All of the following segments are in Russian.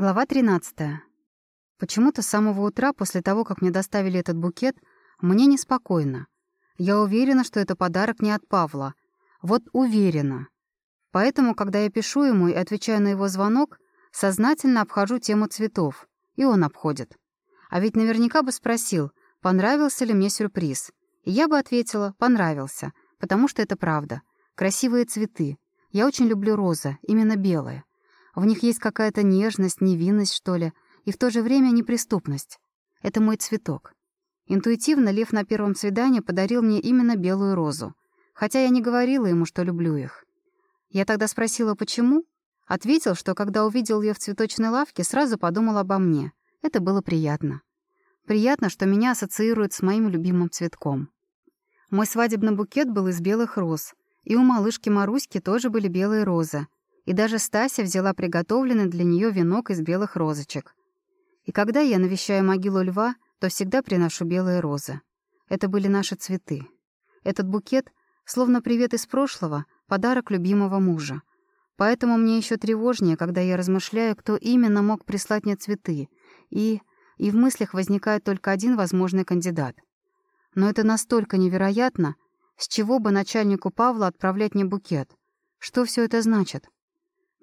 Глава 13. Почему-то с самого утра, после того, как мне доставили этот букет, мне неспокойно. Я уверена, что это подарок не от Павла. Вот уверена. Поэтому, когда я пишу ему и отвечаю на его звонок, сознательно обхожу тему цветов, и он обходит. А ведь наверняка бы спросил, понравился ли мне сюрприз. И я бы ответила, понравился, потому что это правда. Красивые цветы. Я очень люблю розы, именно белые. В них есть какая-то нежность, невинность, что ли, и в то же время неприступность. Это мой цветок. Интуитивно Лев на первом свидании подарил мне именно белую розу, хотя я не говорила ему, что люблю их. Я тогда спросила, почему? Ответил, что когда увидел ее в цветочной лавке, сразу подумал обо мне. Это было приятно. Приятно, что меня ассоциируют с моим любимым цветком. Мой свадебный букет был из белых роз, и у малышки Маруськи тоже были белые розы, и даже Стася взяла приготовленный для нее венок из белых розочек. И когда я навещаю могилу льва, то всегда приношу белые розы. Это были наши цветы. Этот букет, словно привет из прошлого, подарок любимого мужа. Поэтому мне еще тревожнее, когда я размышляю, кто именно мог прислать мне цветы, и... и в мыслях возникает только один возможный кандидат. Но это настолько невероятно, с чего бы начальнику Павла отправлять мне букет? Что все это значит?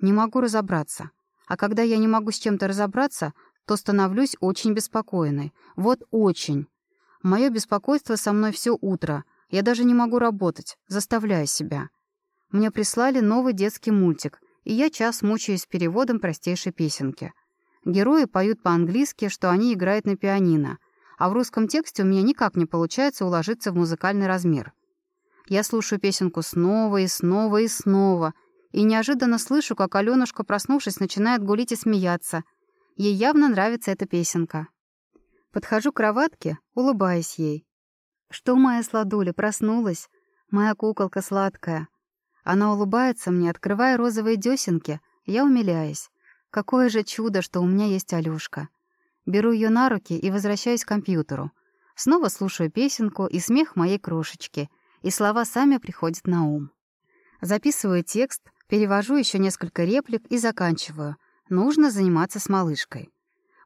Не могу разобраться. А когда я не могу с чем-то разобраться, то становлюсь очень беспокойной. Вот очень. Мое беспокойство со мной все утро. Я даже не могу работать, заставляю себя. Мне прислали новый детский мультик, и я час мучаюсь переводом простейшей песенки. Герои поют по-английски, что они играют на пианино, а в русском тексте у меня никак не получается уложиться в музыкальный размер. Я слушаю песенку снова и снова и снова — и неожиданно слышу, как Алёнушка, проснувшись, начинает гулить и смеяться. Ей явно нравится эта песенка. Подхожу к кроватке, улыбаясь ей. «Что, моя сладуля, проснулась? Моя куколка сладкая». Она улыбается мне, открывая розовые дёсинки. Я умиляюсь. Какое же чудо, что у меня есть Алёшка. Беру её на руки и возвращаюсь к компьютеру. Снова слушаю песенку и смех моей крошечки, и слова сами приходят на ум. Записываю текст, Перевожу еще несколько реплик и заканчиваю. Нужно заниматься с малышкой.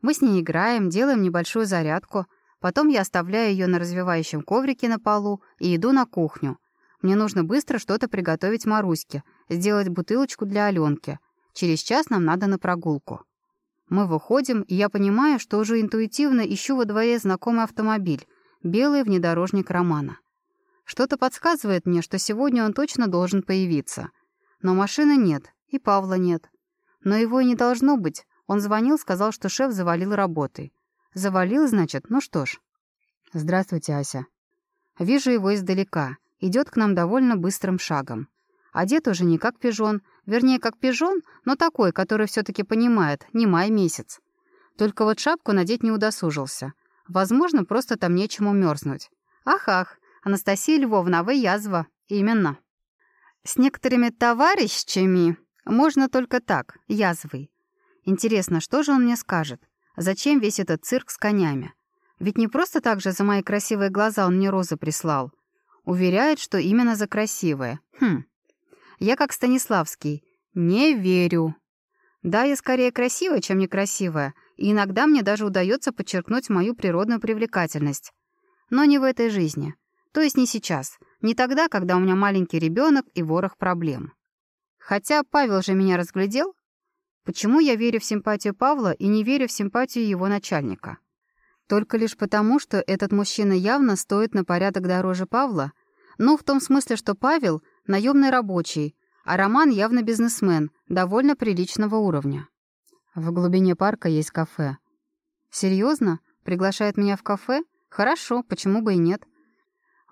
Мы с ней играем, делаем небольшую зарядку. Потом я оставляю ее на развивающем коврике на полу и иду на кухню. Мне нужно быстро что-то приготовить Маруське, сделать бутылочку для Аленки. Через час нам надо на прогулку. Мы выходим, и я понимаю, что уже интуитивно ищу во дворе знакомый автомобиль, белый внедорожник Романа. Что-то подсказывает мне, что сегодня он точно должен появиться — но машины нет, и Павла нет. Но его и не должно быть. Он звонил, сказал, что шеф завалил работой. Завалил, значит? Ну что ж. Здравствуйте, Ася. Вижу его издалека. Идет к нам довольно быстрым шагом. Одет уже не как пижон, вернее, как пижон, но такой, который все таки понимает, не май месяц. Только вот шапку надеть не удосужился. Возможно, просто там нечему мерзнуть. Ах-ах, Анастасия Львовна, вы язва. Именно. С некоторыми товарищами можно только так, язвый. Интересно, что же он мне скажет? Зачем весь этот цирк с конями? Ведь не просто так же за мои красивые глаза он мне розы прислал. Уверяет, что именно за красивые. Хм. Я как Станиславский. Не верю. Да, я скорее красивая, чем некрасивая, и иногда мне даже удается подчеркнуть мою природную привлекательность. Но не в этой жизни. То есть не сейчас. Не тогда, когда у меня маленький ребенок и ворох проблем. Хотя Павел же меня разглядел. Почему я верю в симпатию Павла и не верю в симпатию его начальника? Только лишь потому, что этот мужчина явно стоит на порядок дороже Павла? Ну, в том смысле, что Павел — наемный рабочий, а Роман явно бизнесмен, довольно приличного уровня. В глубине парка есть кафе. Серьезно? Приглашает меня в кафе? Хорошо, почему бы и нет?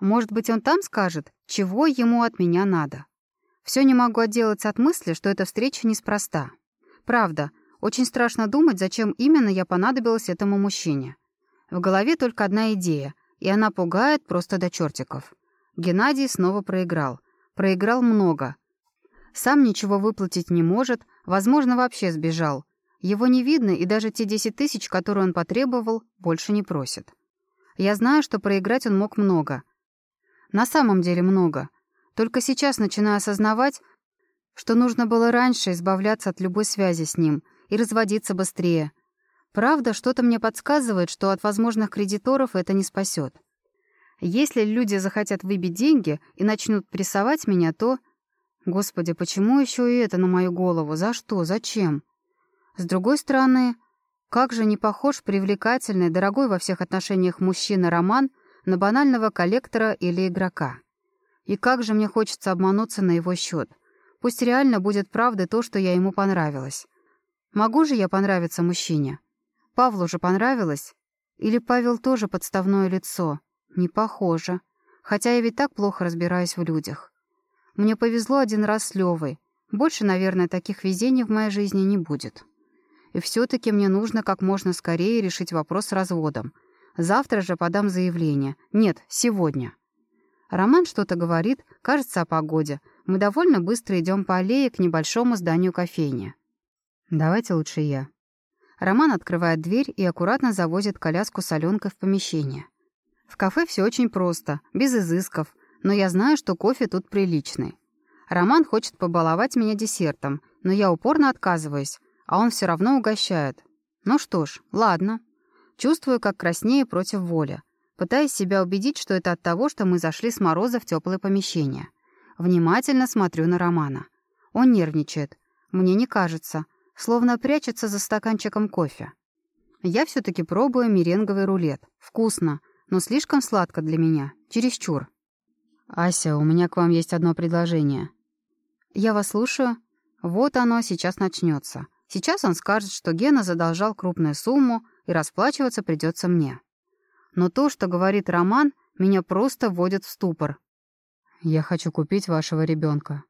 Может быть, он там скажет, чего ему от меня надо. Все не могу отделаться от мысли, что эта встреча неспроста. Правда, очень страшно думать, зачем именно я понадобилась этому мужчине. В голове только одна идея, и она пугает просто до чертиков. Геннадий снова проиграл. Проиграл много. Сам ничего выплатить не может, возможно, вообще сбежал. Его не видно, и даже те 10 тысяч, которые он потребовал, больше не просит. Я знаю, что проиграть он мог много, на самом деле много. Только сейчас начинаю осознавать, что нужно было раньше избавляться от любой связи с ним и разводиться быстрее. Правда, что-то мне подсказывает, что от возможных кредиторов это не спасет. Если люди захотят выбить деньги и начнут прессовать меня, то... Господи, почему еще и это на мою голову? За что? Зачем? С другой стороны, как же не похож привлекательный, дорогой во всех отношениях мужчина Роман на банального коллектора или игрока. И как же мне хочется обмануться на его счет. Пусть реально будет правдой то, что я ему понравилась. Могу же я понравиться мужчине? Павлу же понравилось? Или Павел тоже подставное лицо? Не похоже. Хотя я ведь так плохо разбираюсь в людях. Мне повезло один раз с Левой. Больше, наверное, таких везений в моей жизни не будет. И все таки мне нужно как можно скорее решить вопрос с разводом. Завтра же подам заявление. Нет, сегодня. Роман что-то говорит, кажется, о погоде. Мы довольно быстро идем по аллее к небольшому зданию кофейни. «Давайте лучше я». Роман открывает дверь и аккуратно завозит коляску с Аленкой в помещение. В кафе все очень просто, без изысков, но я знаю, что кофе тут приличный. Роман хочет побаловать меня десертом, но я упорно отказываюсь, а он все равно угощает. Ну что ж, ладно. Чувствую, как краснее против воли. Пытаясь себя убедить, что это от того, что мы зашли с мороза в теплое помещение. Внимательно смотрю на Романа. Он нервничает. Мне не кажется. Словно прячется за стаканчиком кофе. Я все таки пробую меренговый рулет. Вкусно но слишком сладко для меня. Чересчур. «Ася, у меня к вам есть одно предложение». «Я вас слушаю. Вот оно сейчас начнется. Сейчас он скажет, что Гена задолжал крупную сумму, и расплачиваться придется мне. Но то, что говорит Роман, меня просто вводит в ступор. «Я хочу купить вашего ребенка.